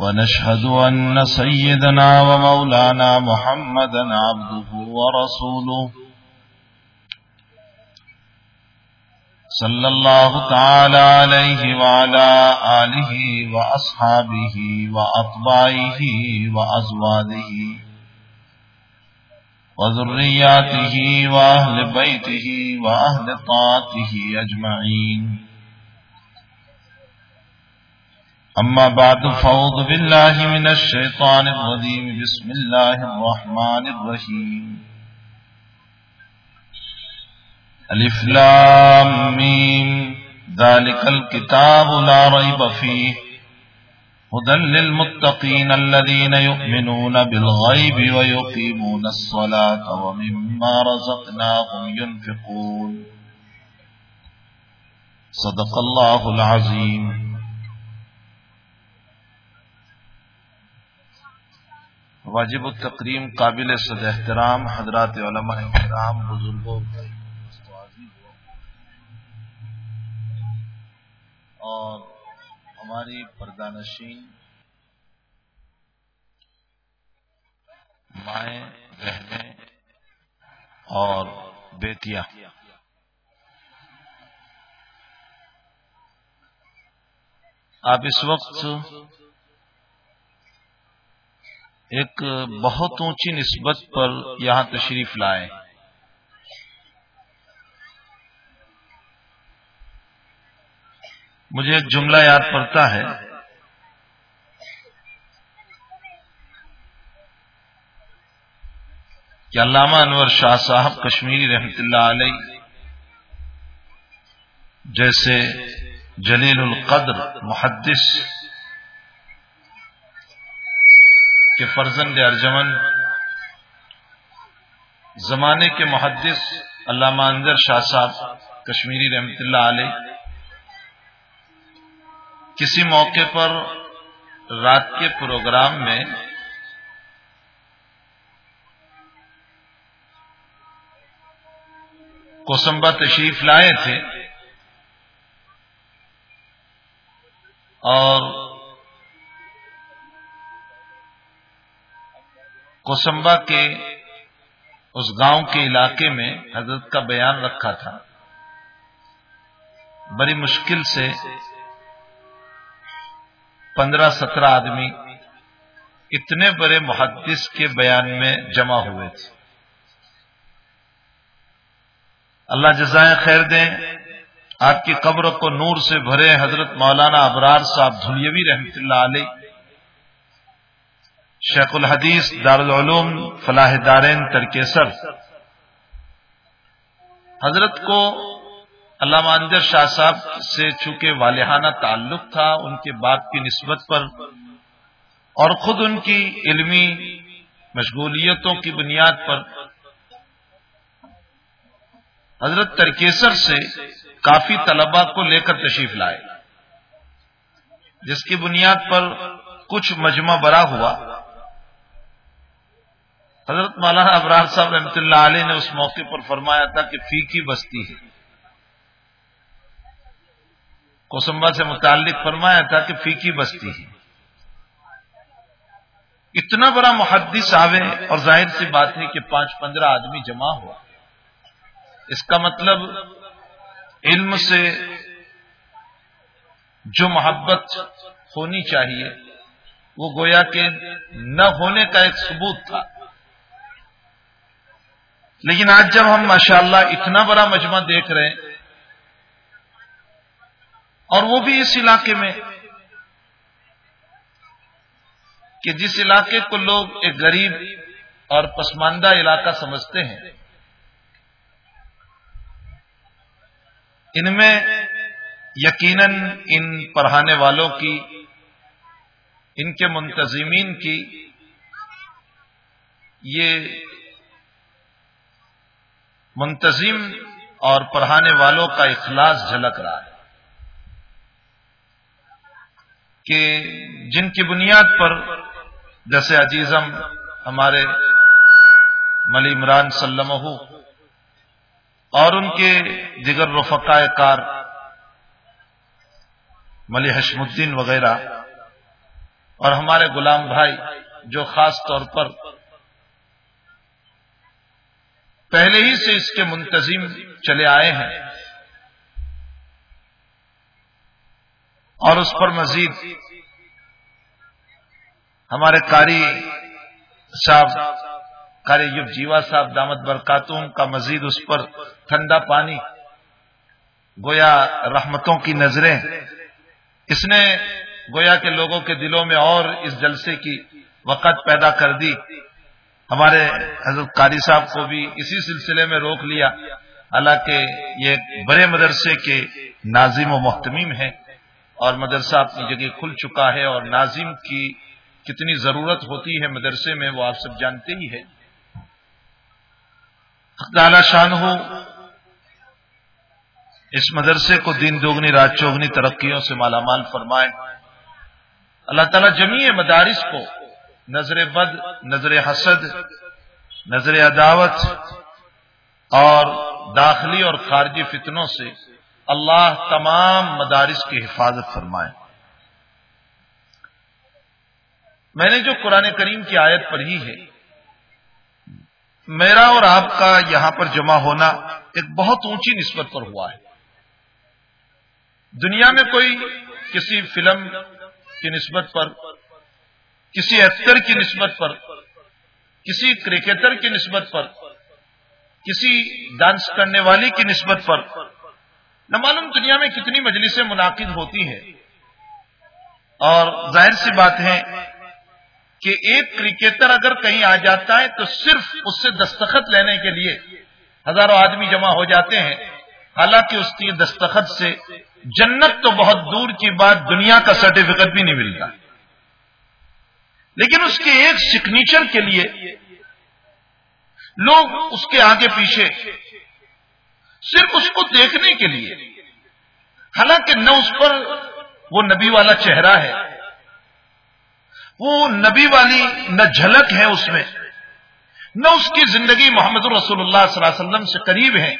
ونشهد أن سيدنا ومولانا محمدا عبده ورسوله صلى الله تعالى عليه وعلى آله وأصحابه وأطبائه وأزواده وذرياته وأهل بيته وأهل طاعته أجمعين أما بعد فوض بالله من الشيطان الرجيم. بسم الله الرحمن الرحيم. ألف لام ميم. ذلك الكتاب لا ريب فيه. هدى للمتقين الذين يؤمنون بالغيب ويقيمون الصلاة ومما رزقناهم ينفقون. صدق الله العظيم. واجب التقریم قابل صد احترام حضرات علماء احترام بزرگوں، اور ہماری پردانشین مائیں، بہنیں اور بیٹیاں۔ آپ اس وقت ایک بہت اونچی نسبت پر یہاں تشریف لائے۔ مجھے ایک جملہ یاد پڑتا ہے۔ کہ علامہ انور شاہ صاحب کشمیری رحمت اللہ علیہ جیسے جلیل القدر محدث کہ فرزند ارجمن، زمانے کے محدث علامہ انضر شاہ صاحب، کشمیری رحمت اللہ علیہ، کسی موقع پر رات کے پروگرام میں کوسمبا تشریف لائے تھے اور کوسمبا کے اس گاؤں کے علاقے میں حضرت کا بیان رکھا تھا۔ بڑی مشکل سے پندرہ سترہ آدمی اتنے بڑے محدث کے بیان میں جمع ہوئے تھے۔ اللہ جزائیں خیر دیں آپ کی قبر کو نور سے بھرے حضرت مولانا ابرار صاحب دھلیوی رحمت اللہ علیہ شیخ الحدیث دارالعلوم فلاح دارین ترکیسر۔ حضرت کو علامہ انجر شاہ صاحب سے چونکہ والہانہ تعلق تھا، ان کے باپ کی نسبت پر اور خود ان کی علمی مشغولیتوں کی بنیاد پر حضرت ترکیسر سے کافی طلبا کو لے کر تشریف لائے، جس کی بنیاد پر کچھ مجمع برا ہوا۔ حضرت مولانا ابرار صاحب رحمۃ اللہ علیہ نے اس موقع پر فرمایا تھا کہ فی کی بستی ہے۔ کوسمبا سے متعلق فرمایا تھا کہ فی کی بستی ہے۔ اتنا بڑا محدث آوے اور ظاہر سی بات ہے کہ پانچ پندرہ آدمی جمع ہوا۔ اس کا مطلب علم سے جو محبت ہونی چاہیے، وہ گویا کہ نہ ہونے کا ایک ثبوت تھا۔ لیکن آج جب ہم ماشاءاللہ اتنا بڑا مجمع دیکھ رہے ہیں، اور وہ بھی اس علاقے میں، کہ جس علاقے کو لوگ ایک غریب اور پسماندہ علاقہ سمجھتے ہیں، ان میں یقیناً ان پڑھانے والوں کی، ان کے منتظمین کی یہ منتظم اور پڑھانے والوں کا اخلاص جھلک رہا ہے کہ جن کی بنیاد پر جیسے عزیزم ہمارے ملی عمران سلم اور ان کے دیگر رفقائے کار ملی حشم الدین وغیرہ اور ہمارے غلام بھائی جو خاص طور پر پہلے ہی سے اس کے منتظم چلے آئے ہیں۔ اور اس پر مزید ہمارے کاری صاحب کاری یوگ جیوا صاحب، دامت برکاتوں کا مزید اس پر ٹھنڈا پانی، گویا رحمتوں کی نظریں۔ اس نے گویا کے لوگوں کے دلوں میں اور اس جلسے کی وقت پیدا کر دی۔ ہمارے حضرت قاری صاحب کو بھی اسی سلسلے میں روک لیا۔ حالانکہ یہ بڑے مدرسے کے ناظم و محتمیم ہیں اور مدرسہ اپنی جگہ کھل چکا ہے اور ناظم کی کتنی ضرورت ہوتی ہے مدرسے میں وہ آپ سب جانتے ہی ہے تعالی شان ہو، اس مدرسے کو دین دوگنی، رات چوگنی ترقیوں سے مالا مال فرمائے اللہ تعالیٰ جمیع مدارس کو نظر بد، نظر حسد، نظر عداوت اور داخلی اور خارجی فتنوں سے اللہ تمام مدارس کی حفاظت فرمائے۔ میں نے جو قرآن کریم کی آیت پڑھی ہے، میرا اور آپ کا یہاں پر جمع ہونا ایک بہت اونچی نسبت پر ہوا ہے۔ دنیا میں کوئی کسی فلم کی نسبت پر کسی ایکٹر کی نسبت پر، کسی کرکٹر کی نسبت پر، کسی ڈانس کرنے والی کی نسبت پر، نہ معلوم دنیا میں کتنی مجلسیں منعقد ہوتی ہیں۔ اور ظاہر سی بات ہے کہ ایک کرکٹر اگر کہیں آ جاتا ہے تو صرف اس سے دستخط لینے کے لیے ہزاروں آدمی جمع ہو جاتے ہیں۔ حالانکہ اس کی دستخط سے جنت تو بہت دور کی بات دنیا کا سرٹیفکیٹ بھی نہیں ملتا۔ لیکن اس کے ایک سگنیچر کے لیے لوگ اس کے آگے پیچھے صرف اس کو دیکھنے کے لیے، حالانکہ نہ اس پر وہ نبی والا چہرہ ہے، وہ نبی والی نہ جھلک ہے اس میں، نہ اس کی زندگی محمد الرسول اللہ صلی اللہ علیہ وسلم سے قریب ہے۔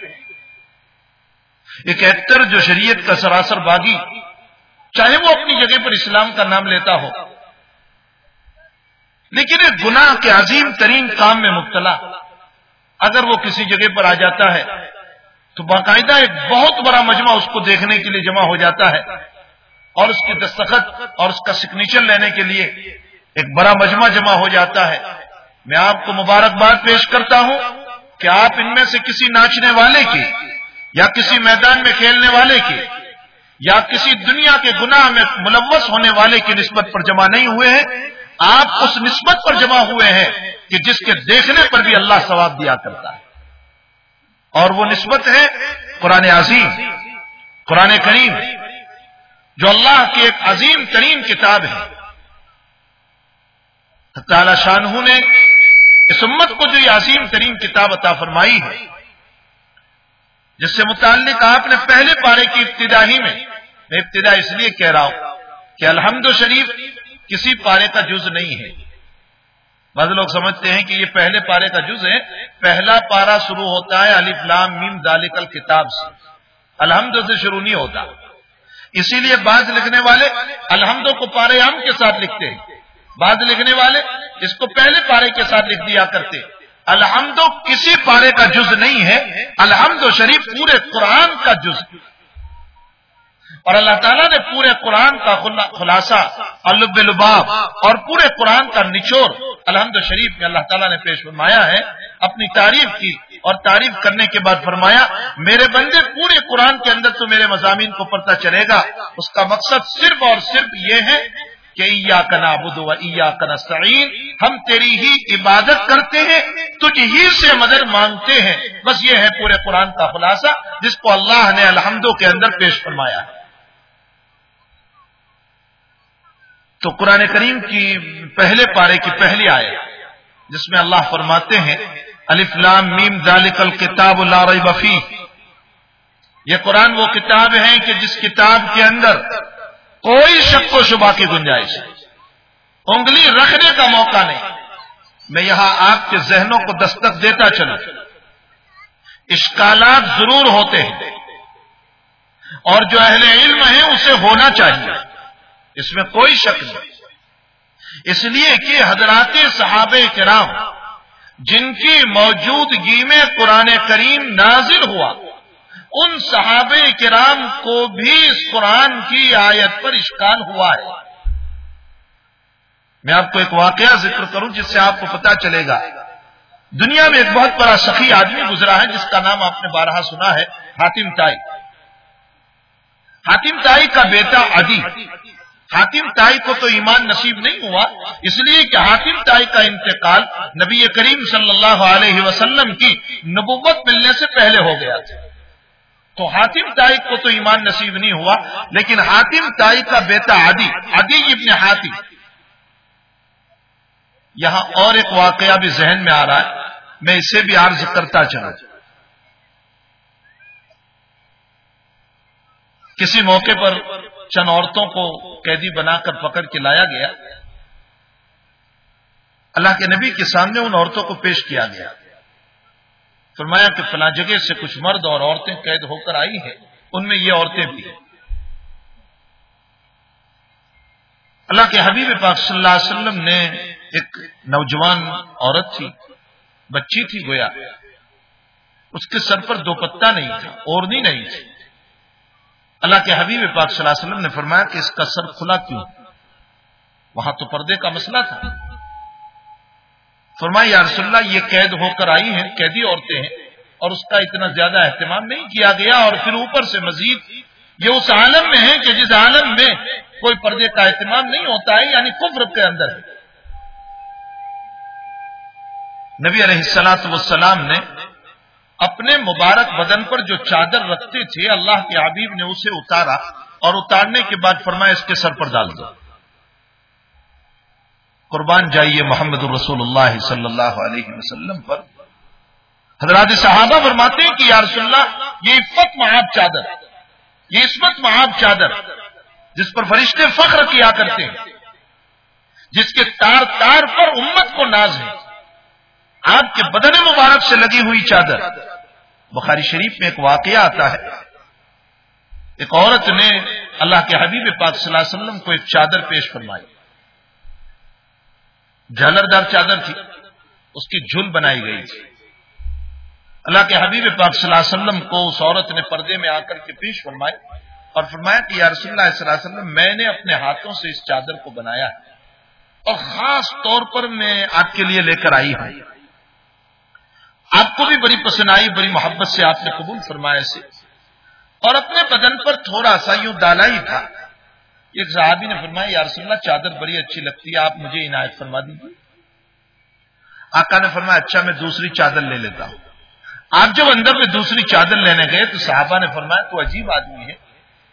ایک ایکٹر جو شریعت کا سراسر باغی، چاہے وہ اپنی جگہ پر اسلام کا نام لیتا ہو لیکن ایک گناہ کے عظیم ترین کام میں مبتلا، اگر وہ کسی جگہ پر آ جاتا ہے، تو باقاعدہ ایک بہت بڑا مجمع اس کو دیکھنے کے لیے جمع ہو جاتا ہے اور اس کی دستخط اور اس کا سگنیچر لینے کے لیے ایک بڑا مجمع جمع ہو جاتا ہے۔ میں آپ کو مبارکباد پیش کرتا ہوں کہ آپ ان میں سے کسی ناچنے والے کی، یا کسی میدان میں کھیلنے والے کی، یا کسی دنیا کے گناہ میں ملوث ہونے والے کی نسبت پر جمع نہیں ہوئے ہیں۔ آپ اس نسبت پر جمع ہوئے ہیں کہ جس کے دیکھنے پر بھی اللہ ثواب دیا کرتا ہے۔ اور وہ نسبت ہے قرآن عظیم، قرآن کریم، جو اللہ کی ایک عظیم ترین کتاب ہے۔ تعالی شاہ نے اس امت کو جو یہ عظیم ترین کتاب عطا فرمائی ہے، جس سے متعلق آپ نے پہلے پارے کی ابتدا ہی میں میں ابتدا اس لیے کہہ رہا ہوں کہ الحمد شریف کسی پارے کا جز نہیں ہے۔ بعض لوگ سمجھتے ہیں کہ یہ پہلے پارے کا جز ہے۔ پہلا پارا شروع ہوتا ہے علی فلام میم دالکل کتاب سے۔ الحمد سے شروع نہیں ہوتا۔ اسی لیے بعض لکھنے والے الحمد کو پارے عام کے ساتھ لکھتے ہیں۔ بعض لکھنے والے اس کو پہلے پارے کے ساتھ لکھ دیا کرتے الحمد کسی پارے کا جز نہیں ہے۔ الحمد و شریف پورے قرآن کا جز۔ اور اللہ تعالیٰ نے پورے قرآن کا خلاصہ الب الباب اور پورے قرآن کا نچوڑ الحمد شریف میں اللہ تعالیٰ نے پیش فرمایا ہے، اپنی تعریف کی اور تعریف کرنے کے بعد فرمایا، میرے بندے پورے قرآن کے اندر تو میرے مضامین کو پڑھتا چلے گا۔ اس کا مقصد صرف اور صرف یہ ہے کہ ایا کنا بدو ایا کنا ہم تیری ہی عبادت کرتے ہیں، تجھ ہی سے مدد مانگتے ہیں۔ بس یہ ہے پورے قرآن کا خلاصہ، جس کو اللہ نے الحمدوں کے اندر پیش فرمایا ہے۔ تو قرآن کریم کی پہلے پارے کی پہلی آئے جس میں اللہ فرماتے ہیں الفلام میم ذالک الکتاب لا ریب بفی یہ قرآن وہ کتاب ہے کہ جس کتاب کے اندر کوئی شک و شبہ کی گنجائش، انگلی رکھنے کا موقع نہیں۔ میں یہاں آپ کے ذہنوں کو دستک دیتا چلوں۔ اشکالات ضرور ہوتے ہیں۔ اور جو اہل علم ہیں، اسے ہونا چاہیے۔ اس میں کوئی شک نہیں۔ اس لیے کہ حضرات صحابہ کرام جن کی موجودگی میں قرآن کریم نازل ہوا، ان صحابہ کرام کو بھی اس قرآن کی آیت پر اشکال ہوا ہے۔ میں آپ کو ایک واقعہ ذکر کروں جس سے آپ کو پتا چلے گا۔ دنیا میں ایک بہت بڑا سخی آدمی گزرا ہے جس کا نام آپ نے بارہا سنا ہے، حاتم تائی۔ حاتم تائی کا بیٹا عدی۔ حاتم تائی کو تو ایمان نصیب نہیں ہوا، اس لیے کہ حاتم تائی کا انتقال نبی کریم صلی اللہ علیہ وسلم کی نبوت ملنے سے پہلے ہو گیا تھا۔ تو حاتم تائی کو تو ایمان نصیب نہیں ہوا، لیکن حاتم تائی کا بیٹا عدی عدی ابن حاتم، یہاں اور ایک واقعہ بھی ذہن میں آ رہا ہے، میں اسے بھی عرض کرتا چلا کسی موقع پر چند عورتوں کو قیدی بنا کر پکڑ کے لایا گیا، اللہ کے نبی کے سامنے ان عورتوں کو پیش کیا گیا۔ فرمایا کہ فلاں جگہ سے کچھ مرد اور عورتیں قید ہو کر آئی ہیں، ان میں یہ عورتیں بھی۔ ہیں اللہ کے حبیب پاک صلی اللہ علیہ وسلم نے ایک نوجوان عورت تھی، بچی تھی گویا۔ اس کے سر پر دو پتا نہیں تھا اوڑنی نہیں تھی۔ اللہ کے حبیب پاک صلی اللہ علیہ وسلم نے فرمایا کہ اس کا سر کھلا کیوں؟ وہاں تو پردے کا مسئلہ تھا۔ فرمایا، یا رسول اللہ، یہ قید ہو کر آئی ہیں، قیدی عورتیں ہیں، اور اس کا اتنا زیادہ اہتمام نہیں کیا گیا، اور پھر اوپر سے مزید، یہ اس عالم میں ہے کہ جس عالم میں کوئی پردے کا اہتمام نہیں ہوتا ہے یعنی کفر کے اندر ہے۔ نبی علیہ السلاط والسلام نے اپنے مبارک بدن پر جو چادر رکھتے تھے، اللہ کے حبیب نے اسے اتارا اور اتارنے کے بعد فرمایا، اس کے سر پر ڈال دو۔ قربان جائیے محمد الرسول اللہ صلی اللہ علیہ وسلم پر۔ حضرات صحابہ فرماتے ہیں کہ یا رسول اللہ، یہ عفت محاب چادر، یہ عصمت محاب چادر، جس پر فرشتے فخر کیا کرتے ہیں، جس کے تار تار پر امت کو ناز ہے۔ آپ کے بدن مبارک سے لگی ہوئی چادر۔ بخاری شریف میں ایک واقعہ آتا ہے۔ ایک عورت نے اللہ کے حبیب پاک صلی اللہ علیہ وسلم کو ایک چادر پیش فرمائی۔ جھلردار چادر تھی۔ اس کی جھل بنائی گئی۔ تھی اللہ کے حبیب پاک صلی اللہ علیہ وسلم کو اس عورت نے پردے میں آ کر کے پیش فرمائی اور فرمایا کہ یا رسول اللہ صلی اللہ علیہ وسلم، میں نے اپنے ہاتھوں سے اس چادر کو بنایا ہے اور خاص طور پر میں آپ کے لیے لے کر آئی ہوں۔ آپ کو بھی بڑی پسند آئی بڑی محبت سے آپ نے قبول فرمایا سے اور اپنے بدن پر تھوڑا سا یوں ڈالا ہی تھا۔ ایک صحابی نے فرمایا، یا رسول اللہ، چادر بڑی اچھی لگتی ہے، آپ مجھے عنایت فرما دیجیے آقا نے فرمایا اچھا میں دوسری چادر لے لیتا ہوں۔ آپ جب اندر میں دوسری چادر لینے گئے تو صحابہ نے فرمایا، تو عجیب آدمی ہے۔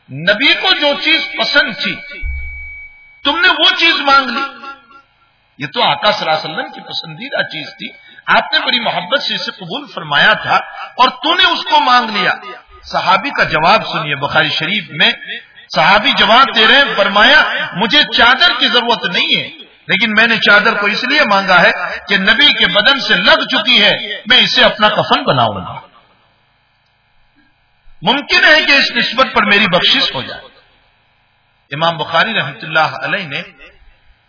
نبی کو جو چیز پسند تھی، تم نے وہ چیز مانگ لی۔ یہ تو آقا صلی اللہ علیہ وسلم کی پسندیدہ چیز تھی۔ آپ نے بڑی محبت سے اسے قبول فرمایا تھا اور تو نے اس کو مانگ لیا۔ صحابی کا جواب سنیے، بخاری شریف میں صحابی جواب دے رہے ہیں، فرمایا، مجھے چادر کی ضرورت نہیں ہے، لیکن میں نے چادر کو اس لیے مانگا ہے کہ نبی کے بدن سے لگ چکی ہے، میں اسے اپنا کفن بناؤں گا۔ ممکن ہے کہ اس نسبت پر میری بخشش ہو جائے۔ امام بخاری رحمت اللہ علیہ نے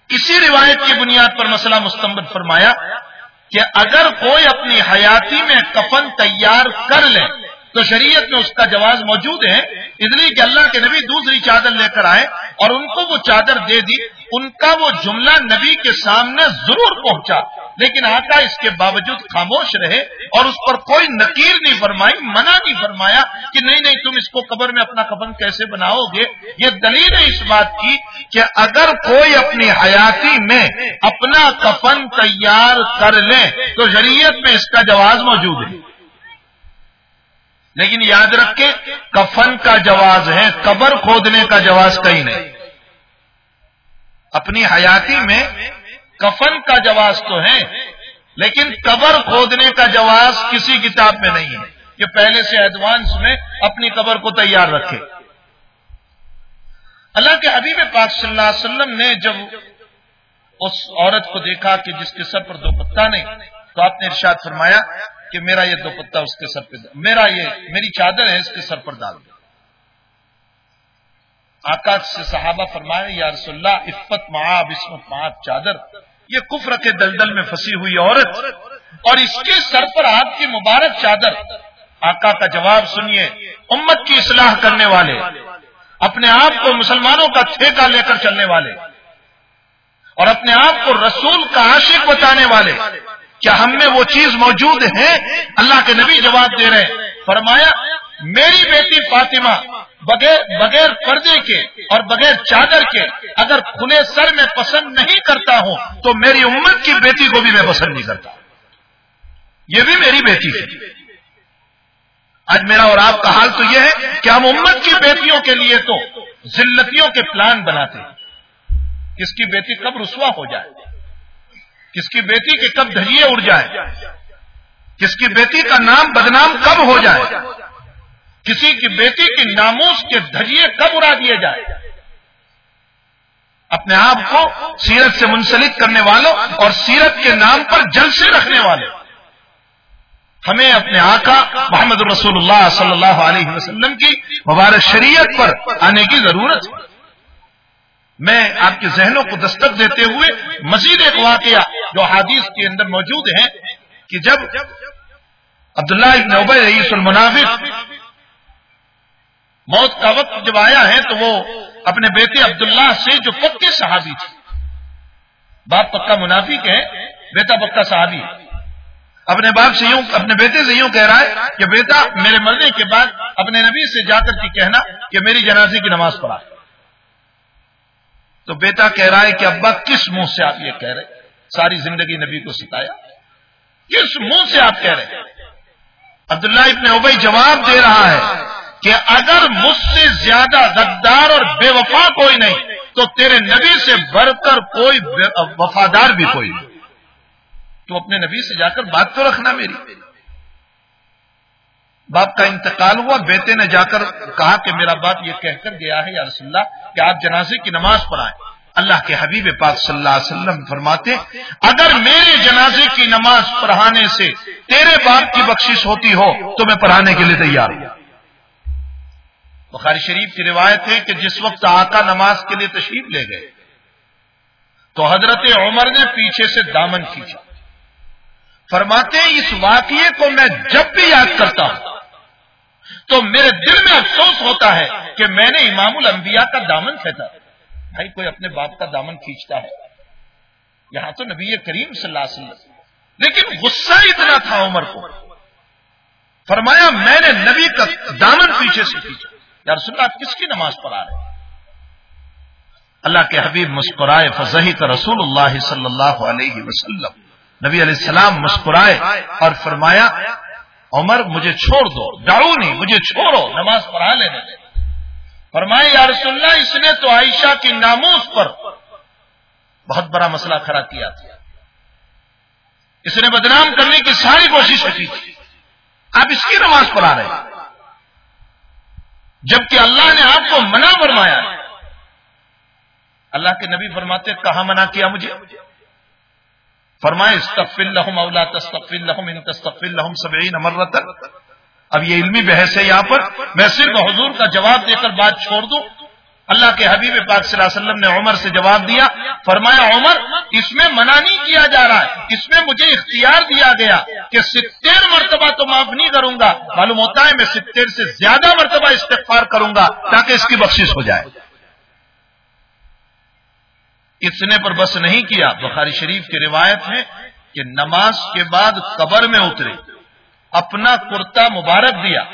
اسی روایت کی بنیاد پر مسئلہ مستمد فرمایا۔ کہ اگر کوئی اپنی حیاتی میں کفن تیار کر لے، تو شریعت میں اس کا جواز موجود ہے۔ اس لیے کہ اللہ کے نبی دوسری چادر لے کر آئے اور ان کو وہ چادر دے دی۔ ان کا وہ جملہ نبی کے سامنے ضرور پہنچا۔ لیکن آقا اس کے باوجود خاموش رہے اور اس پر کوئی نکیر نہیں فرمائی، منع نہیں فرمایا کہ نہیں نہیں، تم اس کو قبر میں اپنا کفن کیسے بناؤ گے؟ یہ دلیل ہے اس بات کی کہ اگر کوئی اپنی حیاتی میں اپنا کفن تیار کر لے تو شریعت میں اس کا جواز موجود ہے۔ لیکن یاد رکھیں، کفن کا جواز ہے، قبر کھودنے کا جواز کہیں نہیں۔ اپنی حیاتی میں کفن کا جواز تو ہے لیکن قبر کھودنے کا جواز کسی کتاب میں نہیں ہے کہ پہلے سے ایڈوانس میں اپنی قبر کو تیار رکھے۔ اللہ کے حبیب پاک صلی اللہ علیہ وسلم نے جب اس عورت کو دیکھا کہ جس کے سر پر دو پتا نہیں، تو آپ نے ارشاد فرمایا کہ میرا یہ دو پتا اس کے سر پہ، میرا یہ، میری چادر ہے اس کے سر پر ڈال دو۔ آکا سے صحابہ فرمائے، یا رسول اللہ، عفت معاب عصمت معاب چادر۔ یہ کفر کے دلدل میں پھنسی ہوئی عورت اور اس کے سر پر آپ کی مبارک چادر۔ آقا کا جواب، سنیے، امت کی اصلاح کرنے والے، اپنے آپ کو مسلمانوں کا ٹھیکہ لے کر چلنے والے اور اپنے آپ کو رسول کا عاشق بتانے والے کیا ہم میں وہ چیز موجود ہے، اللہ کے نبی جواب دے رہے فرمایا میری بیٹی فاطمہ بغیر بغیر پردے کے اور بغیر چادر کے اگر کھلے سر میں پسند نہیں کرتا ہوں، تو میری امت کی بیٹی کو بھی میں پسند نہیں کرتا۔ یہ بھی میری بیٹی ہے۔ آج میرا اور آپ کا حال تو یہ ہے کہ ہم امت کی بیٹیوں کے لیے تو ذلتیوں کے پلان بناتے ہیں۔ کس کی بیٹی کب رسوا ہو جائے؟ کس کی بیٹی کے کب دھریے اڑ جائے کس کی بیٹی کا نام بدنام کب ہو جائے؟ کسی کی بیٹی کی ناموس کے دھریے کب اڑا دیے جائے؟ اپنے آپ کو سیرت سے منسلک کرنے والوں اور سیرت کے نام پر جلسے رکھنے والوں ہمیں اپنے آقا محمد رسول اللہ صلی اللہ علیہ وسلم کی مبارک شریعت پر آنے کی ضرورت۔ ہے میں آپ کے ذہنوں کو دستک دیتے ہوئے مزید ایک واقعہ جو حادیث کے اندر موجود ہے کہ جب عبداللہ ابن عبی رئیس المنافق موت کا وقت جب آیا ہے تو وہ اپنے بیٹے عبداللہ سے جو پکے صحابی تھے۔ باپ پکا منافق ہے بیٹا پکا صحابی۔ ہے اپنے باپ سے یوں، اپنے بیٹے سے یوں کہہ رہا ہے کہ بیٹا، میرے مرنے کے بعد اپنے نبی سے جا کر کے کہنا کہ میری جنازے کی نماز پڑھا۔ تو بیٹا کہہ رہا ہے کہ ابا، کس منہ سے آپ یہ کہہ رہے؟ ساری زندگی نبی کو سکھایا کس منہ سے آپ کہہ رہے؟ عبداللہ ابن ابئی جواب دے رہا ہے۔ کہ اگر مجھ سے زیادہ غدار اور بے وفا کوئی نہیں، تو تیرے نبی سے بڑھ کر کوئی وفادار بھی کوئی نہیں۔ تو اپنے نبی سے جا کر بات تو رکھنا میری۔ باپ کا انتقال ہوا، بیٹے نے جا کر کہا کہ میرا باپ یہ کہہ کر گیا ہے، یا رسول اللہ، کہ آپ جنازے کی نماز پڑھائیں اللہ کے حبیب پاک صلی اللہ علیہ وسلم فرماتے، اگر میرے جنازے کی نماز پڑھانے سے تیرے باپ کی بخشش ہوتی ہو، تو میں پڑھانے کے لیے تیار ہوں۔ بخاری شریف کی روایت ہے کہ جس وقت آقا نماز کے لیے تشریف لے گئے، تو حضرت عمر نے پیچھے سے دامن کھینچا۔ فرماتے ہیں، اس واقعے کو میں جب بھی یاد کرتا ہوں، تو میرے دل میں افسوس ہوتا ہے کہ میں نے امام الانبیاء کا دامن کھینچا۔ بھائی، کوئی اپنے باپ کا دامن کھینچتا ہے؟ یہاں تو نبی کریم صلی اللہ علیہ وسلم۔ لیکن غصہ اتنا تھا عمر کو۔ فرمایا، میں نے نبی کا دامن پیچھے سے کھینچا۔ یا رسول اللہ کس کی نماز پڑھا رہے اللہ کے حبیب مسکرائے فضحی کا رسول اللہ صلی اللہ علیہ وسلم۔ نبی علیہ السلام مسکرائے اور فرمایا، عمر مجھے چھوڑ دو ڈاؤ نہیں، مجھے چھوڑو، نماز پڑھا لینے فرمائے یا رسول اللہ، اس نے تو عائشہ کی ناموس پر بہت بڑا مسئلہ کھڑا کیا تھا۔ اس نے بدنام کرنے کی ساری کوشش کی تھی۔ آپ اس کی نماز پڑھا رہے ہیں؟ جبکہ اللہ نے آپ کو منع فرمایا اللہ کے نبی فرماتے کہاں منع کیا مجھے؟ فرمائے، استغفر لحم او لا تستغفر لهم، ان تستغفر لهم 70 مره اب یہ علمی بحث ہے یہاں پر۔ میں صرف حضور کا جواب دے کر بات چھوڑ دوں۔ اللہ کے حبیب پاک صلی اللہ علیہ وسلم نے عمر سے جواب دیا، فرمایا، عمر، اس میں منع نہیں کیا جا رہا ہے، اس میں مجھے اختیار دیا گیا کہ ستر مرتبہ تو معاف نہیں کروں گا، معلوم ہوتا ہے میں ستر سے زیادہ مرتبہ استغفار کروں گا تاکہ اس کی بخشش ہو جائے۔ اتنے پر بس نہیں کیا، بخاری شریف کی روایت ہے کہ نماز کے بعد قبر میں اترے، اپنا کرتا مبارک دیا،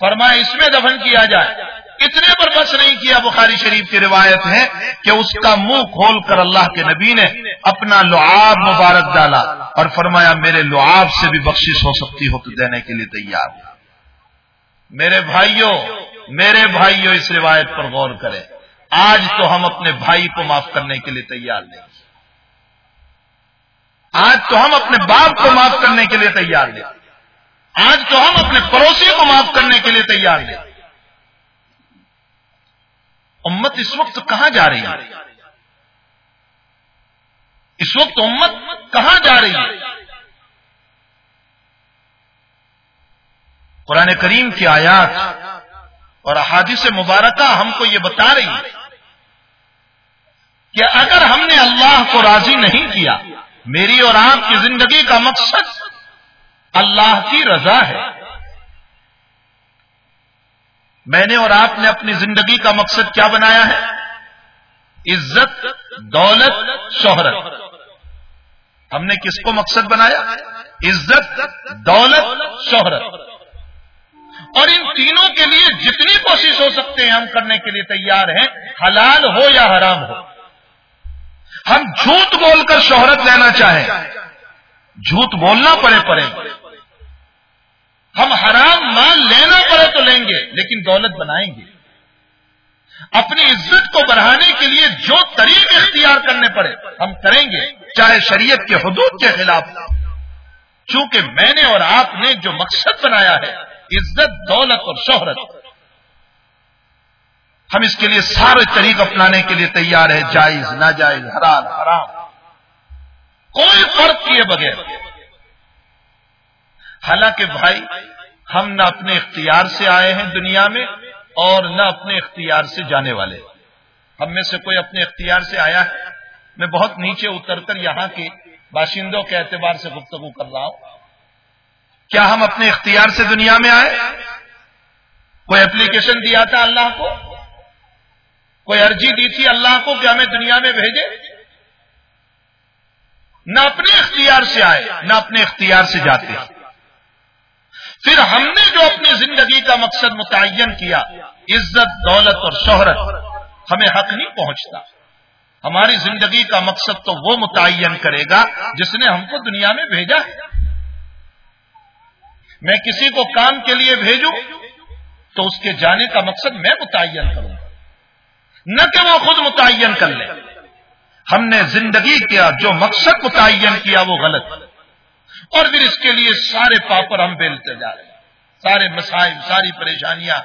فرمایا، اس میں دفن کیا جائے۔ اتنے پر بس نہیں کیا بخاری شریف کی روایت ہے کہ اس کا منہ کھول کر اللہ کے نبی نے اپنا لعاب مبارک ڈالا اور فرمایا میرے لعاب سے بھی بخشش ہو سکتی ہو تو دینے کے لیے تیار میرے بھائیوں میرے بھائیوں، اس روایت پر غور کریں۔ آج تو ہم اپنے بھائی کو معاف کرنے کے لیے تیار نہیں۔ آج تو ہم اپنے باپ کو معاف کرنے کے لیے تیار نہیں۔ آج تو ہم اپنے پڑوسی کو معاف کرنے کے لیے تیار نہیں۔ امت اس وقت کہاں جا رہی ہے؟ اس وقت امت کہاں جا رہی ہے؟ قرآن کریم کی آیات اور احادیث مبارکہ ہم کو یہ بتا رہی ہے کہ اگر ہم نے اللہ کو راضی نہیں کیا، میری اور آپ کی زندگی کا مقصد اللہ کی رضا ہے۔ میں نے اور آپ نے اپنی زندگی کا مقصد کیا بنایا ہے؟ عزت، دولت، شہرت۔ ہم نے کس کو مقصد بنایا؟ عزت، دولت، شہرت۔ اور ان تینوں کے لیے جتنی کوشش ہو سکتے ہیں، ہم کرنے کے لیے تیار ہیں، حلال ہو یا حرام ہو۔ ہم جھوٹ بول کر شہرت لینا چاہیں، جھوٹ بولنا پڑے پڑے۔ ہم حرام مال لینا پڑے تو لیں گے، لیکن دولت بنائیں گے۔ اپنی عزت کو بڑھانے کے لیے جو طریقے اختیار کرنے پڑے، ہم کریں گے، چاہے شریعت کے حدود کے خلاف۔ چونکہ میں نے اور آپ نے جو مقصد بنایا ہے، عزت، دولت اور شہرت۔ ہم اس کے لیے سارے طریق اپنانے کے لیے تیار ہے جائز، ناجائز حرام حرام۔ کوئی فرق کیے بغیر۔ حالانکہ بھائی، ہم نہ اپنے اختیار سے آئے ہیں دنیا میں اور نہ اپنے اختیار سے جانے والے۔ ہم میں سے کوئی اپنے اختیار سے آیا ہے؟ میں بہت نیچے اتر کر یہاں کے باشندوں کے اعتبار سے گفتگو کر رہا ہوں۔ کیا ہم اپنے اختیار سے دنیا میں آئے؟ کوئی اپلیکیشن دیا تھا اللہ کو؟ کوئی ارجی دی تھی اللہ کو کہ ہمیں دنیا میں بھیجے؟ نہ اپنے اختیار سے آئے، نہ اپنے اختیار سے جاتے۔ پھر ہم نے جو اپنی زندگی کا مقصد متعین کیا، عزت، دولت اور شہرت، ہمیں حق نہیں پہنچتا۔ ہماری زندگی کا مقصد تو وہ متعین کرے گا جس نے ہم کو دنیا میں بھیجا ہے۔ میں کسی کو کام کے لیے بھیجوں تو اس کے جانے کا مقصد میں متعین کروں نہ کہ وہ خود متعین کر لے۔ ہم نے زندگی کیا، جو مقصد متعین کیا وہ غلط۔ اور پھر اس کے لیے سارے پاپر ہم بیلتے جا رہے ہیں۔ سارے مسائل، ساری پریشانیاں،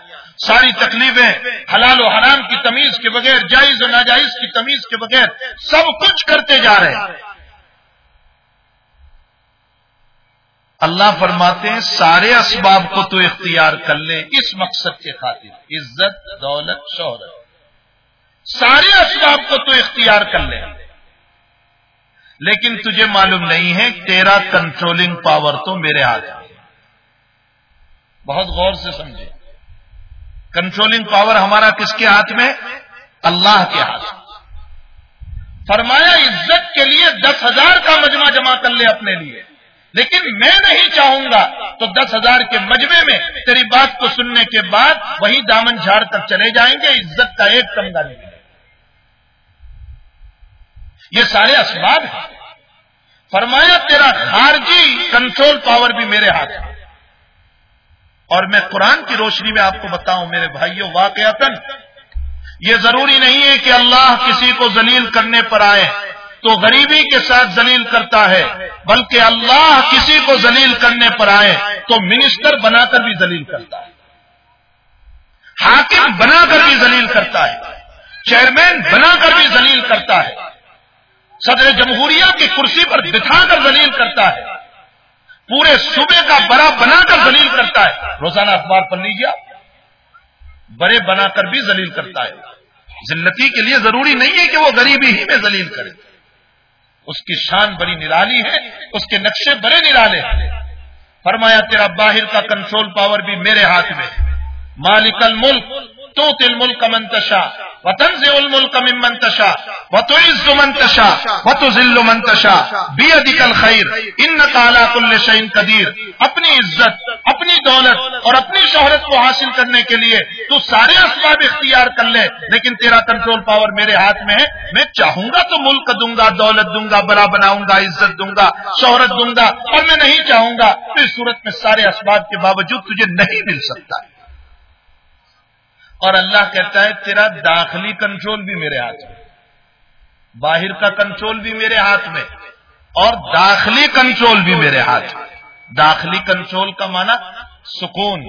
ساری تکلیفیں، حلال و حرام کی تمیز کے بغیر، جائز و ناجائز کی تمیز کے بغیر سب کچھ کرتے جا رہے ہیں۔ اللہ فرماتے ہیں، سارے اسباب کو تو اختیار کر لے اس مقصد کے خاطر، عزت، دولت، شہرت۔ سارے اسباب کو تو اختیار کر لے لیکن تجھے معلوم نہیں ہے تیرا کنٹرولنگ پاور تو میرے ہاتھ میں بہت غور سے سمجھے۔ کنٹرولنگ پاور ہمارا کس کے ہاتھ میں؟ اللہ کے ہاتھ۔ میں فرمایا، عزت کے لیے دس ہزار کا مجمع جمع کر لے اپنے لیے۔ لیکن میں نہیں چاہوں گا تو دس ہزار کے مجمے میں تیری بات کو سننے کے بعد وہی دامن جھاڑ کر چلے جائیں گے، عزت کا ایک کمگا نہیں۔ یہ سارے اسباب ہیں۔ فرمایا، تیرا خارجی کنٹرول پاور بھی میرے ہاتھ ہے۔ اور میں قرآن کی روشنی میں آپ کو بتاؤں، میرے بھائیوں واقعات یہ ضروری نہیں ہے کہ اللہ کسی کو ذلیل کرنے پر آئے۔ تو غریبی کے ساتھ ذلیل کرتا ہے، بلکہ اللہ کسی کو ذلیل کرنے پر آئے تو منسٹر بنا کر بھی ذلیل کرتا ہے۔ حاکم بنا کر بھی ذلیل کرتا ہے۔ چیئرمین بنا کر بھی ذلیل کرتا ہے۔ صدر جمہوریہ کی کرسی پر بٹھا کر ذلیل کرتا ہے۔ پورے صوبے کا بڑا بنا کر ذلیل کرتا ہے۔ روزانہ اخبار پڑھ لیجیے بڑے بنا کر بھی ذلیل کرتا ہے۔ ذلتی کے لیے ضروری نہیں ہے کہ وہ غریبی ہی میں ذلیل کرے۔ اس کی شان بڑی نرالی ہے، اس کے نقشے بڑے نرالے ہیں۔ فرمایا، تیرا باہر کا کنٹرول پاور بھی میرے ہاتھ میں مالک الملک تو تل ملک منتشا وطن سے الملک منتشا و تو عز منتشا و تو ذل منتشا بی ادیکل خیر ان کالا کل شعین قدیر اپنی عزت، اپنی دولت اور اپنی شہرت کو حاصل کرنے کے لیے تو سارے اسباب اختیار کر لے، لیکن تیرا کنٹرول پاور میرے ہاتھ میں ہے۔ میں چاہوں گا تو ملک دوں گا، دولت دوں گا بڑا بناؤں گا، عزت دوں گا، شہرت دوں گا، اور میں نہیں چاہوں گا تو اس صورت میں سارے اسباب کے باوجود تجھے نہیں مل سکتا۔ اور اللہ کہتا ہے، تیرا داخلی کنٹرول بھی میرے ہاتھ میں، باہر کا کنٹرول بھی میرے ہاتھ میں، اور داخلی کنٹرول بھی میرے ہاتھ میں۔ داخلی کنٹرول کا معنی سکون،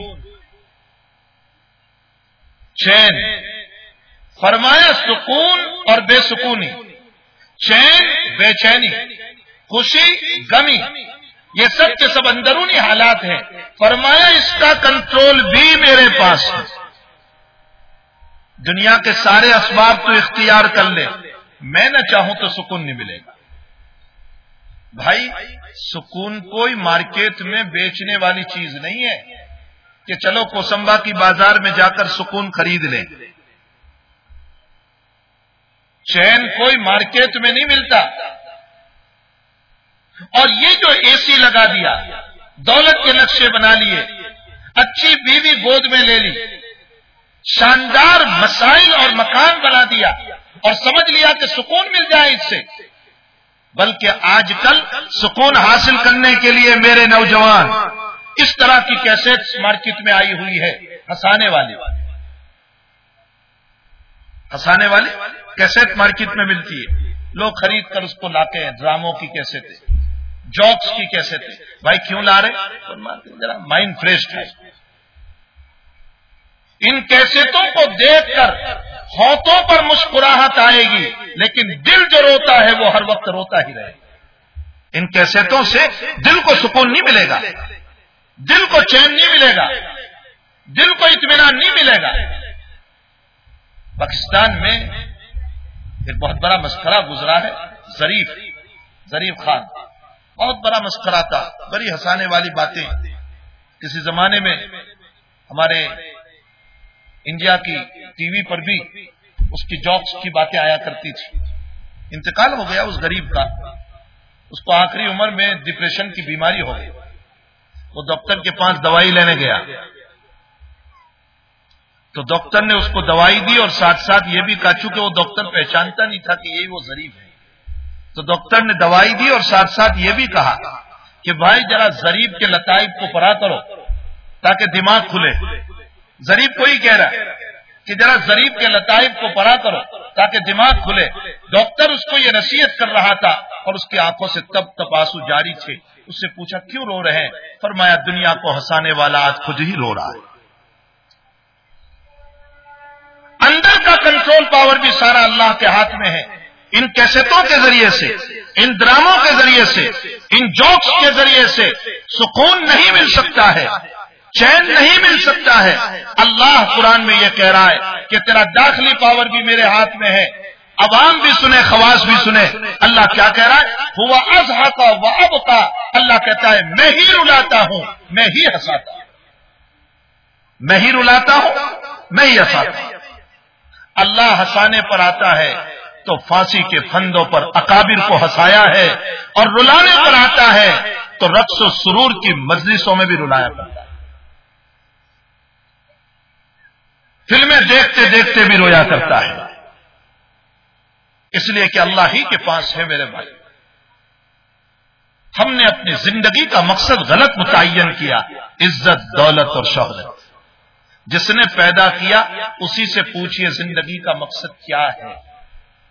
چین۔ فرمایا سکون اور بے سکونی، چین بے چینی، خوشی گمی یہ سب کے سب اندرونی حالات ہیں۔ فرمایا اس کا کنٹرول بھی میرے پاس ہے۔ دنیا کے سارے اسباب تو اختیار کر لے۔ میں نہ چاہوں تو سکون نہیں ملے گا۔ بھائی، سکون کوئی مارکیٹ میں بیچنے والی چیز نہیں ہے کہ چلو کوسمبا کی بازار میں جا کر سکون خرید لیں۔ چین کوئی مارکیٹ میں نہیں ملتا۔ اور یہ جو اے سی لگا دیا، دولت کے نقشے بنا لیے، اچھی بیوی گود میں لے لی۔ شاندار مسائل اور مکان بنا دیا اور سمجھ لیا کہ سکون مل جائے اس سے۔ بلکہ آج کل سکون حاصل کرنے کے لیے میرے نوجوان، اس طرح کی کیسٹ مارکیٹ میں آئی ہوئی ہے۔ ہنسانے والی۔ ہنسانے والی کیسٹ مارکیٹ میں ملتی ہے۔ لوگ خرید کر اس کو لاتے ہیں، ڈراموں کی کیسے جاکس کی کیسے بھائی کیوں لا رہے؟ ذرا مائنڈ فریش ہے۔ ان کیسٹوں کو دیکھ کر ہوتوں پر مسکراہٹ آئے گی، لیکن دل جو روتا ہے وہ ہر وقت روتا ہی رہے گا۔ ان کیسٹوں سے دل کو سکون نہیں ملے گا۔ دل کو چین نہیں ملے گا۔ دل کو اطمینان نہیں ملے گا۔ پاکستان میں ایک بہت بڑا مسکرہ گزرا ہے، ظریف ظریف خان۔ بہت بڑا مسکرہ تھا بڑی ہنسانے والی باتیں۔ کسی زمانے میں ہمارے انڈیا کی ٹی وی پر بھی اس کی جابس کی باتیں آیا کرتی تھی۔ انتقال ہو گیا اس غریب کا۔ اس کو آخری عمر میں ڈپریشن کی بیماری ہو گئی۔ وہ ڈاکٹر کے پاس دوائی لینے گیا۔ تو ڈاکٹر نے اس کو دوائی دی اور ساتھ ساتھ یہ بھی کہا، چونکہ وہ ڈاکٹر پہچانتا نہیں تھا کہ یہی وہ ظریف ہے۔ تو ڈاکٹر نے دوائی دی اور ساتھ ساتھ یہ بھی کہا کہ بھائی، ذرا ظریف کے لطائف کو پرا کرو تاکہ دماغ کھلے۔ ظریف کو ہی کہہ رہا ہے کہ ذرا ظریف کے لطائف کو پرا کرو تاکہ دماغ کھلے۔ ڈاکٹر اس کو یہ نصیحت کر رہا تھا اور اس کی آنکھوں سے تب تپاسو جاری تھے۔ اس سے پوچھا، کیوں رو رہے ہیں؟ فرمایا، دنیا کو ہنسانے والا آج خود ہی رو رہا ہے۔ اندر کا کنٹرول پاور بھی سارا اللہ کے ہاتھ میں ہے۔ ان کیسٹوں کے ذریعے سے، ان ڈراموں کے ذریعے سے، ان جوکس کے ذریعے سے سکون نہیں مل سکتا ہے۔ چین نہیں مل سکتا ہے۔ اللہ قرآن میں یہ کہہ رہا ہے کہ تیرا داخلی پاور بھی میرے ہاتھ میں ہے۔ عوام بھی سنے، خواص بھی سنے۔ اللہ کیا کہہ رہا ہے؟ ہوا ازہ کا اب کا اللہ کہتا ہے، میں ہی رلاتا ہوں، میں ہی ہنساتا ہوں۔ میں ہی رلاتا ہوں، میں ہی ہنساتا ہوں۔ اللہ ہنسانے پر آتا ہے تو پھانسی کے فندوں پر اکابر کو ہنسایا ہے اور رلانے پر آتا ہے تو رقص و سرور کی مجلسوں میں بھی رلایا کرتا ہے۔ فلمیں دیکھتے دیکھتے بھی رویا کرتا ہے۔ اس لیے کہ اللہ ہی کے پاس ہے میرے بھائی۔ ہم نے اپنی زندگی کا مقصد غلط متعین کیا، عزت، دولت اور شہرت جس نے پیدا کیا، اسی سے پوچھئے زندگی کا مقصد کیا ہے۔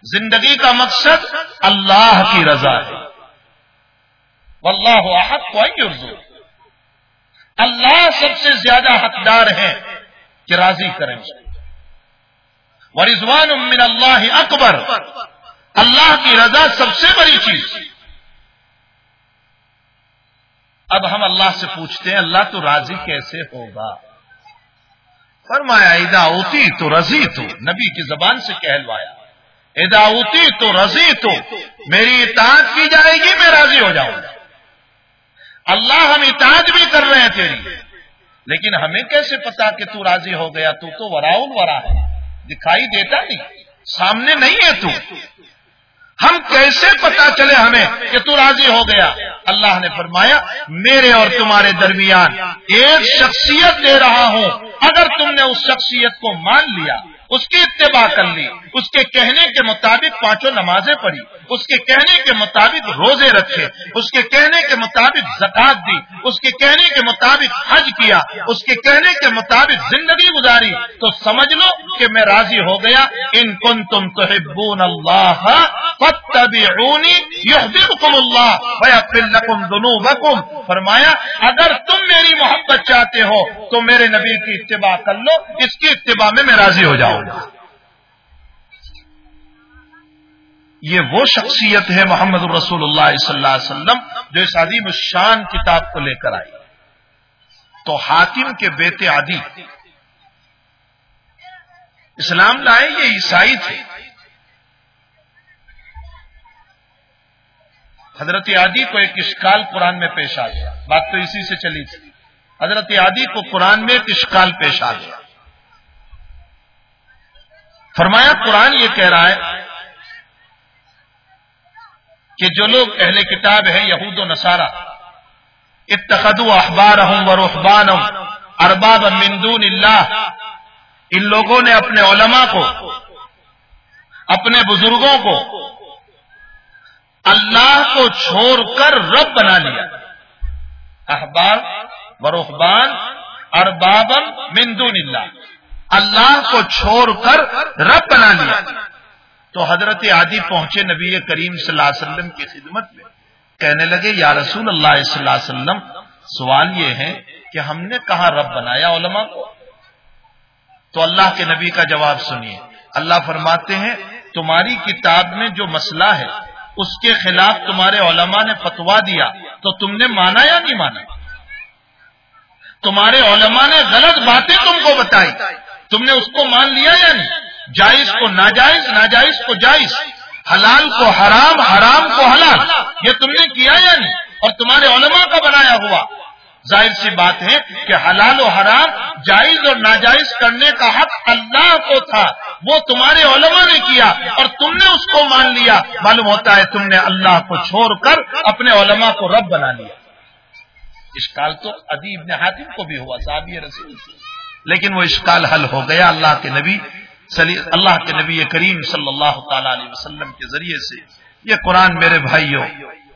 زندگی کا مقصد اللہ کی رضا ہے۔ واللہ حق کوئی اردو اللہ سب سے زیادہ حقدار ہے کہ راضی کریں ورضوان من اللہ اکبر۔ اللہ کی رضا سب سے بڑی چیز۔ اب ہم اللہ سے پوچھتے ہیں، اللہ تو راضی کیسے ہوگا؟ فرمایا اداوتی تو رضی تو۔ نبی کی زبان سے کہلوایا۔ اداوتی تو رضی تو۔ میری اطاعت کی جائے گی، میں راضی ہو جاؤں گا۔ اللہ ہم اطاعت بھی کر رہے ہیں تیری۔ لیکن ہمیں کیسے پتا کہ تو راضی ہو گیا؟ تو تو وراؤن ورا ہے۔ دکھائی دیتا نہیں۔ سامنے نہیں ہے تو۔ ہم کیسے پتا چلے ہمیں کہ تو راضی ہو گیا؟ اللہ نے فرمایا، میرے اور تمہارے درمیان ایک شخصیت دے رہا ہوں۔ اگر تم نے اس شخصیت کو مان لیا، اس کی اتباع کر لی اس کے کہنے کے مطابق پانچوں نمازیں پڑھی، اس کے کہنے کے مطابق روزے رکھے، اس کے کہنے کے مطابق زکات دی، اس کے کہنے کے مطابق حج کیا، اس کے کہنے کے مطابق زندگی گزاری، تو سمجھ لو کہ میں راضی ہو گیا۔ ان کن تم تو اللہ اللہ فرمایا، اگر تم میری محبت چاہتے ہو تو میرے نبی کی اتباع کر لو، اس کی اتباع میں میں راضی ہو جاؤں گا۔ یہ وہ شخصیت ہے محمد الرسول اللہ صلی اللہ علیہ وسلم جو اس عظیم الشان کتاب کو لے کر آئی۔ تو حاکم کے بیٹے عادی اسلام لائے یہ عیسائی تھے۔ حضرت عادی کو ایک اشکال قرآن میں پیش آ گیا۔ بات تو اسی سے چلی تھی۔ حضرت عادی کو قرآن میں ایک اشکال پیش آ گیا۔ فرمایا قرآن یہ کہہ رہا ہے کہ جو لوگ اہل کتاب ہیں یہود و نصارہ، اتخذوا احبارهم ورهبانهم اربابا من دون اللہ، ان لوگوں نے اپنے علماء کو، اپنے بزرگوں کو اللہ کو چھوڑ کر رب بنا لیا۔ احبار ورحبان اربابم من دون اللہ اللہ کو چھوڑ کر رب بنا لیا۔ تو حضرت عادی پہنچے نبی کریم صلی اللہ علیہ وسلم کی خدمت میں۔ کہنے لگے، یا رسول اللہ صلی اللہ علیہ وسلم، سوال یہ ہے کہ ہم نے کہا رب بنایا علماء کو؟ تو اللہ کے نبی کا جواب سنیے۔ اللہ فرماتے ہیں، تمہاری کتاب میں جو مسئلہ ہے، اس کے خلاف تمہارے علماء نے فتوا دیا، تو تم نے مانا یا نہیں مانا؟ تمہارے علماء نے غلط باتیں تم کو بتائی، تم نے اس کو مان لیا یا نہیں؟ جائز کو ناجائز ناجائز کو جائز۔ حلال کو حرام حرام کو حلال۔ یہ تم نے کیا یا نہیں؟ اور تمہارے علماء کا بنایا ہوا۔ ظاہر سی بات ہے کہ حلال و حرام جائز اور ناجائز کرنے کا حق اللہ کو تھا۔ وہ تمہارے علماء نے کیا اور تم نے اس کو مان لیا۔ معلوم ہوتا ہے تم نے اللہ کو چھوڑ کر اپنے علماء کو رب بنا لیا۔ اشکال تو ادیب نے حاتم کو بھی ہوا، صحابی رسول۔ لیکن وہ اشکال حل ہو گیا اللہ کے نبی۔ اللہ کے نبی کریم صلی اللہ تعالی علیہ وسلم کے ذریعے سے یہ قرآن میرے بھائیوں،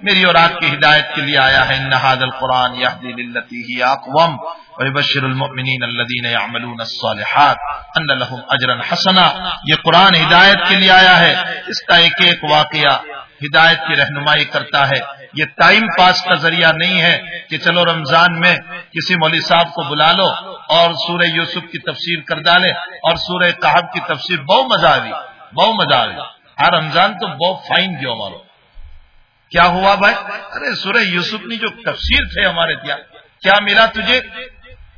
میری اور آپ کی ہدایت کے لیے آیا ہے نہاد القرآن ہی اقوام وبشر المؤمنین الذین يعملون الصالحات ان لهم اجرا حسنا۔ یہ قرآن ہدایت کے لیے آیا ہے، اس کا ایک ایک واقعہ ہدایت کی رہنمائی کرتا ہے۔ یہ ٹائم پاس کا ذریعہ نہیں ہے کہ چلو رمضان میں کسی مولوی صاحب کو بلا لو اور سورہ یوسف کی تفسیر کر ڈالے اور سورہ کہب کی تفسیر بہت مزہ آ بہت مزہ آ گئی ہر رمضان تو بہت فائن کیا ہمارا کیا ہوا بھائی؟ ارے سورہ یوسف نے جو تفسیر تھے ہمارے دیا، کیا ملا تجھے؟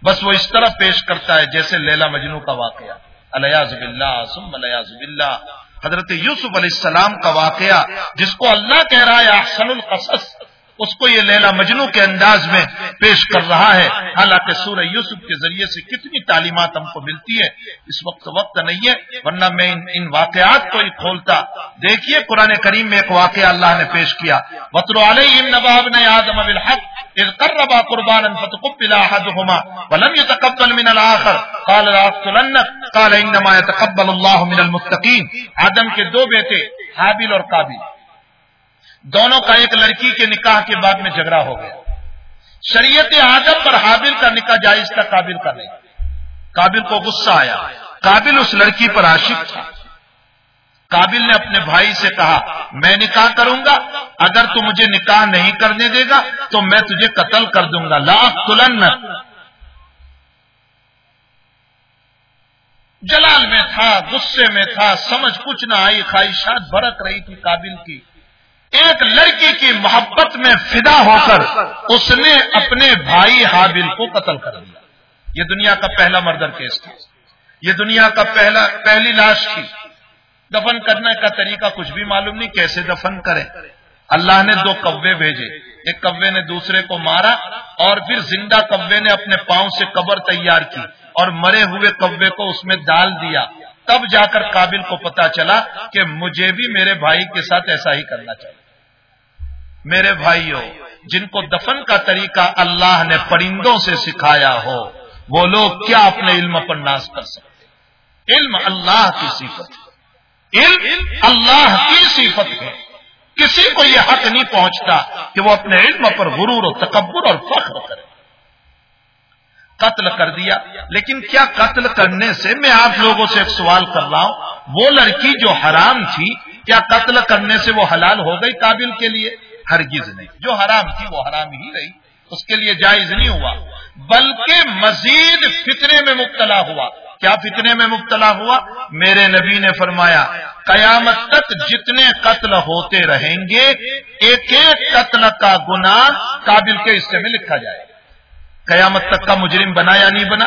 بس وہ اس طرح پیش کرتا ہے جیسے لیلا مجنو کا واقعہ۔ الیاز باللہ سم الیاز باللہ۔ حضرت یوسف علیہ السلام کا واقعہ جس کو اللہ کہہ رہا ہے، احسن القصص، اس کو یہ لیلا مجنو کے انداز میں پیش کر رہا ہے۔ حالانکہ سورہ یوسف کے ذریعے سے کتنی تعلیمات ہم کو ملتی ہے، اس وقت وقت نہیں ہے، ورنہ میں ان ان واقعات کو ہی کھولتا۔ دیکھیے قرآن کریم میں ایک واقعہ اللہ نے پیش کیا۔ وطر علیہ نواب نے آدم بالحق، اذ قربا قربانا فتقبل احدهما ولم يتقبل من الاخر قال لاقتلنك قال انما يتقبل الله من المتقين۔ آدم کے دو بیٹے، حابل اور قابل۔ دونوں کا ایک لڑکی کے نکاح کے بعد میں جھگڑا ہو گیا۔ شریعت آدم پر حابل کا نکاح جائز تھا، قابل کا نہیں۔ قابل کو غصہ آیا۔ قابل اس لڑکی پر عاشق تھا۔ قابل نے اپنے بھائی سے کہا، میں نکاح کروں گا، اگر تو مجھے نکاح نہیں کرنے دے گا تو میں تجھے قتل کر دوں گا۔ لاکھ تلن جلال میں تھا، غصے میں تھا، سمجھ کچھ نہ آئی، خواہشات برک رہی تھی قابل کی۔ ایک لڑکی کی محبت میں فدا ہو کر اس نے اپنے بھائی حابل کو قتل کر دیا۔ یہ دنیا کا پہلا مردر کیس تھا۔ یہ دنیا کا پہلا، پہلی لاش تھی۔ دفن کرنے کا طریقہ کچھ بھی معلوم نہیں، کیسے دفن کرے اللہ نے دو کوے بھیجے۔ ایک کوے نے دوسرے کو مارا اور پھر زندہ کوے نے اپنے پاؤں سے قبر تیار کی۔ اور مرے ہوئے کوے کو اس میں ڈال دیا۔ تب جا کر قابل کو پتا چلا کہ مجھے بھی میرے بھائی کے ساتھ ایسا ہی کرنا چاہیے۔ میرے بھائیوں، جن کو دفن کا طریقہ اللہ نے پرندوں سے سکھایا ہو، وہ لوگ کیا اپنے علم پر ناز کر سکتے علم اللہ کی صفت علم اللہ کی صفت ہے۔ کسی کو یہ حق نہیں پہنچتا کہ وہ اپنے علم پر غرور و تکبر اور فخر کرے۔ قتل کر دیا۔ لیکن کیا قتل کرنے سے میں آپ لوگوں سے ایک سوال کر رہا ہوں؟ وہ لڑکی جو حرام تھی، کیا قتل کرنے سے وہ حلال ہو گئی قابل کے لیے؟ ہرگز نہیں۔ جو حرام تھی، وہ حرام ہی رہی۔ اس کے لیے جائز نہیں ہوا۔ بلکہ مزید فتنے میں مبتلا ہوا۔ کیا فتنے میں مبتلا ہوا؟ میرے نبی نے فرمایا، قیامت تک جتنے قتل ہوتے رہیں گے، ایک ایک قتل کا گناہ قابل کے حصے میں لکھا جائے قیامت تک کا مجرم بنا یا نہیں بنا؟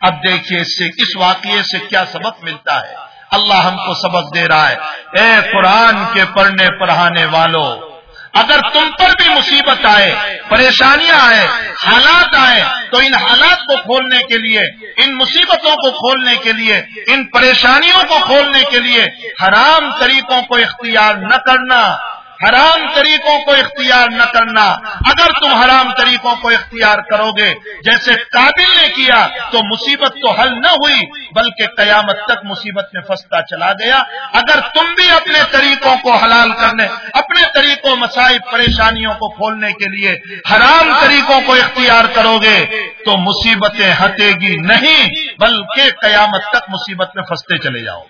اب دیکھیے اس سے، اس واقعے سے کیا سبق ملتا ہے؟ اللہ ہم کو سبق دے رہا ہے۔ اے قرآن کے پڑھنے پڑھانے والوں اگر تم پر بھی مصیبت آئے، پریشانیاں آئے، حالات آئے، تو ان حالات کو کھولنے کے لیے، ان مصیبتوں کو کھولنے کے لیے، ان پریشانیوں کو کھولنے کے لیے حرام طریقوں کو اختیار نہ کرنا۔ حرام طریقوں کو اختیار نہ کرنا۔ اگر تم حرام طریقوں کو اختیار کرو گے، جیسے قابل نے کیا تو مصیبت تو حل نہ ہوئی، بلکہ قیامت تک مصیبت میں پھنستا چلا گیا۔ اگر تم بھی اپنے طریقوں کو حلال کرنے، اپنے طریقوں مسائل پریشانیوں کو کھولنے کے لیے حرام طریقوں کو اختیار کرو گے، تو مصیبتیں ہٹے گی نہیں، بلکہ قیامت تک مصیبت میں پھنستے چلے جاؤ۔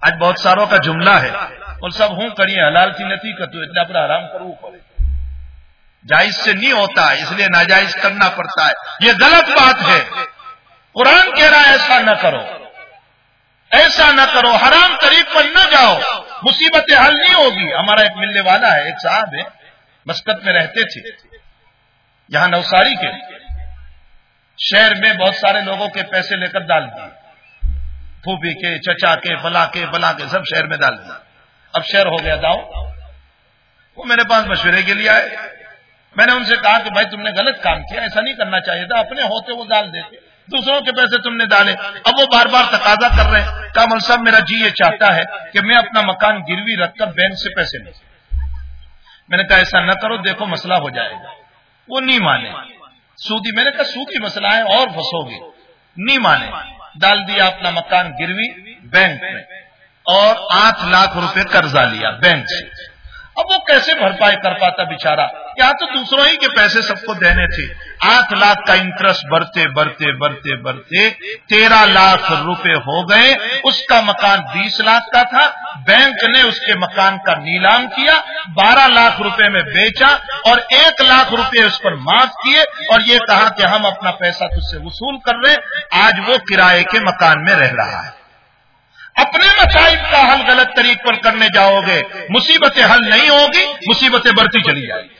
آج بہت ساروں کا جملہ ہے۔ اور سب ہوں کریے، حلال کی نتی کا تو اتنا اپنا آرام کرو پڑے۔ جائز سے نہیں ہوتا، اس لیے ناجائز کرنا پڑتا ہے۔ یہ غلط بات ہے۔ قرآن کہہ رہا ہے، ایسا نہ کرو۔ ایسا نہ کرو، حرام قریب پر نہ جاؤ۔ مصیبتیں حل نہیں ہوگی۔ ہمارا ایک ملنے والا ہے، ایک صاحب ہے مسکت میں رہتے تھے۔ یہاں نوساری کے شہر میں بہت سارے لوگوں کے پیسے لے کر ڈال دیے۔ پھوپھی کے، چچا کے، بلا کے بلا کے، سب شہر میں ڈال دیا اب شہر ہو گیا جاؤ وہ میرے پاس مشورے کے لیے آئے۔ میں نے ان سے کہا کہ بھائی تم نے غلط کام کیا، ایسا نہیں کرنا چاہیے تھا، اپنے ہوتے وہ ڈال دیتے دوسروں کے پیسے تم نے ڈالے۔ اب وہ بار بار تقاضا کر رہے ہیں۔ کامل صاحب، میرا جی یہ چاہتا ہے کہ میں اپنا مکان گروی رکھ کر بینک سے پیسے لوں۔ میں نے کہا، ایسا نہ کرو، دیکھو مسئلہ ہو جائے گا۔ وہ نہیں مانے۔ سودی، میں نے کہا، سودی مسئلہ ہے، اور پھنسو گے۔ نہیں مانے۔ ڈال دیا اپنا مکان گروی بینک میں۔ اور آٹھ لاکھ روپے قرضہ لیا بینک سے۔ اب وہ کیسے بھرپائی کر پاتا بےچارا یا تو دوسروں ہی کے پیسے سب کو دینے تھے۔ آٹھ لاکھ کا انٹرسٹ بڑھتے بڑھتے بڑھتے بڑھتے تیرہ لاکھ روپے ہو گئے۔ اس کا مکان بیس لاکھ کا تھا۔ بینک نے اس کے مکان کا نیلام کیا، بارہ لاکھ روپے میں بیچا اور ایک لاکھ روپے اس پر معاف کیے اور یہ کہا کہ ہم اپنا پیسہ تجھ سے وصول کر رہے آج وہ کرائے کے مکان میں رہ رہا ہے۔ اپنے مسائل کا حل غلط طریق پر کرنے جاؤ گے مصیبتیں حل نہیں ہوگی مصیبتیں بڑھتی چلی جائیں گی۔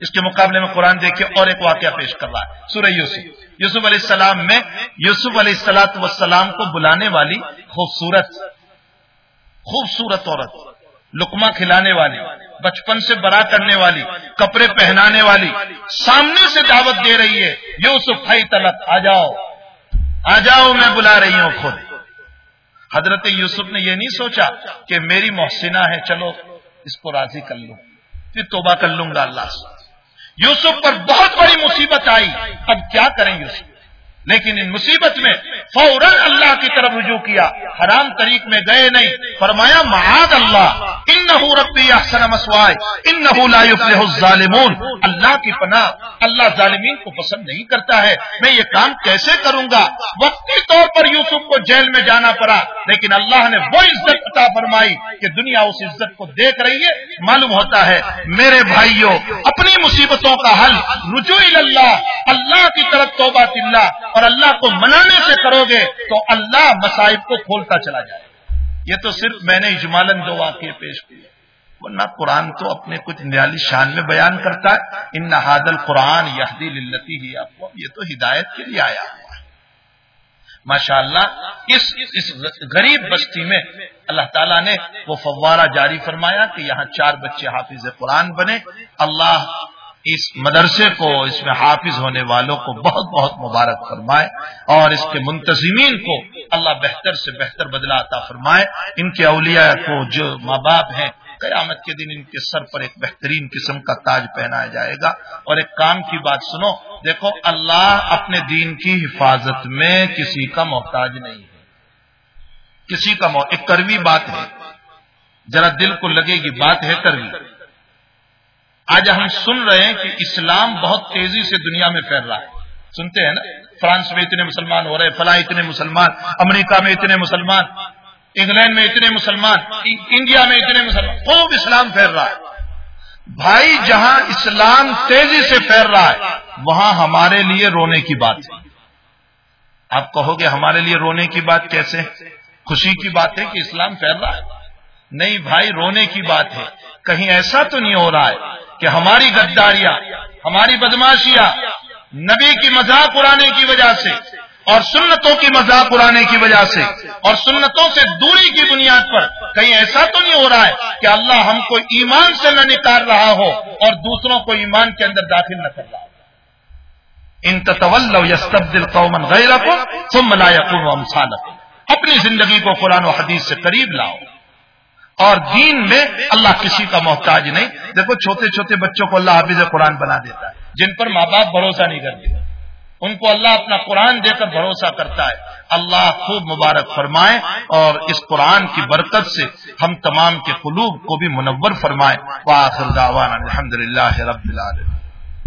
اس کے مقابلے میں قرآن دیکھے اور ایک واقعہ پیش کر رہا ہے، سورہ یوسف۔ یوسف علیہ السلام میں یوسف علیہ السلاط وسلام کو بلانے والی خوبصورت خوبصورت عورت لکما کھلانے والی، بچپن سے بڑا کرنے والی، کپڑے پہنانے والی، سامنے سے دعوت دے رہی ہے، یوسف، ہائی تلک آ جاؤ آ جاؤ، میں بلا رہی ہوں خود۔ حضرت یوسف نے یہ نہیں سوچا کہ میری محسنہ ہے، چلو اس کو راضی کر لوں۔ پھر توبہ کر لوں گا اللہ سے۔ یوسف پر بہت بڑی مصیبت آئی۔ اب کیا کریں یوسف؟ لیکن ان مصیبت میں فوراً اللہ کی طرف رجوع کیا۔ حرام طریق میں گئے نہیں۔ فرمایا معاد اللہ۔ ان ربی احسن مسوائے۔ ان الظالمون۔ اللہ کی پناہ اللہ ظالمین کو پسند نہیں کرتا ہے۔ میں یہ کام کیسے کروں گا؟ وقتی طور پر یوسف کو جیل میں جانا پڑا۔ لیکن اللہ نے وہ عزت عطا فرمائی کہ دنیا اس عزت کو دیکھ رہی ہے۔ معلوم ہوتا ہے، میرے بھائیوں اپنی مصیبتوں کا حل رجوع اللہ۔ اللہ کی طرف توبہ اللہ اور اللہ کو منانے سے کرو گے تو اللہ مسائب کو کھولتا چلا جائے یہ تو صرف میں نے اجمالن دو واقعے پیش کیے۔ ورنہ قرآن تو اپنے کچھ نیالی شان میں بیان کرتا ہے۔ ان نہاد قرآن یہدی للتی ہی آپ کو یہ تو ہدایت کے لیے آیا ہوا ہے۔ ماشاء اللہ اس اس غریب بستی میں اللہ تعالیٰ نے وہ فوارہ جاری فرمایا کہ یہاں چار بچے حافظ قرآن بنے۔ اللہ اس مدرسے کو، اس میں حافظ ہونے والوں کو بہت بہت مبارک فرمائے اور اس کے منتظمین کو اللہ بہتر سے بہتر بدلا عطا فرمائے۔ ان کے اولیاء کو جو ماں باپ ہیں، قیامت کے دن ان کے سر پر ایک بہترین قسم کا تاج پہنایا جائے گا۔ اور ایک کام کی بات سنو، دیکھو، اللہ اپنے دین کی حفاظت میں کسی کا محتاج نہیں ہے۔ کسی کا ایک کروی بات ہے۔ ذرا دل کو لگے گی، بات ہے کروی۔ آج ہم سن رہے ہیں کہ اسلام بہت تیزی سے دنیا میں پھیل رہا ہے۔ سنتے ہیں نا؟ فرانس میں اتنے مسلمان ہو رہے فلاں اتنے مسلمان، امریکہ میں اتنے مسلمان، انگلینڈ میں اتنے مسلمان انڈیا میں اتنے مسلمان، خوب اسلام پھیل رہا ہے۔ بھائی، جہاں اسلام تیزی سے پھیل رہا ہے، وہاں ہمارے لیے رونے کی بات ہے۔ آپ کہو گے ہمارے لیے رونے کی بات کیسے؟ خوشی کی بات ہے کہ اسلام پھیل رہا ہے۔ نہیں بھائی، رونے کی بات ہے۔ کہیں ایسا تو نہیں ہو رہا ہے کہ ہماری غداریاں، ہماری بدماشیاں نبی کی مذاق اڑانے کی وجہ سے اور سنتوں کی مذاق اڑانے کی وجہ سے اور سنتوں سے دوری کی بنیاد پر کہیں ایسا تو نہیں ہو رہا ہے کہ اللہ ہم کو ایمان سے نہ نکال رہا ہو اور دوسروں کو ایمان کے اندر داخل نہ کر رہا ہو۔ ان تطول یستبدل قوما غیرکم ثم لا يكونوا امثالکم۔ اپنی زندگی کو قرآن و حدیث سے قریب لاؤ۔ اور دین میں اللہ کسی کا محتاج نہیں۔ دیکھو، چھوٹے چھوٹے بچوں کو اللہ حافظ قرآن بنا دیتا ہے، جن پر ماں باپ بھروسہ نہیں کرتے۔ ان کو اللہ اپنا قرآن دے کر بھروسہ کرتا ہے۔ اللہ خوب مبارک فرمائے اور اس قرآن کی برکت سے ہم تمام کے قلوب کو بھی منور فرمائے۔ الحمد للہ رب العالمین۔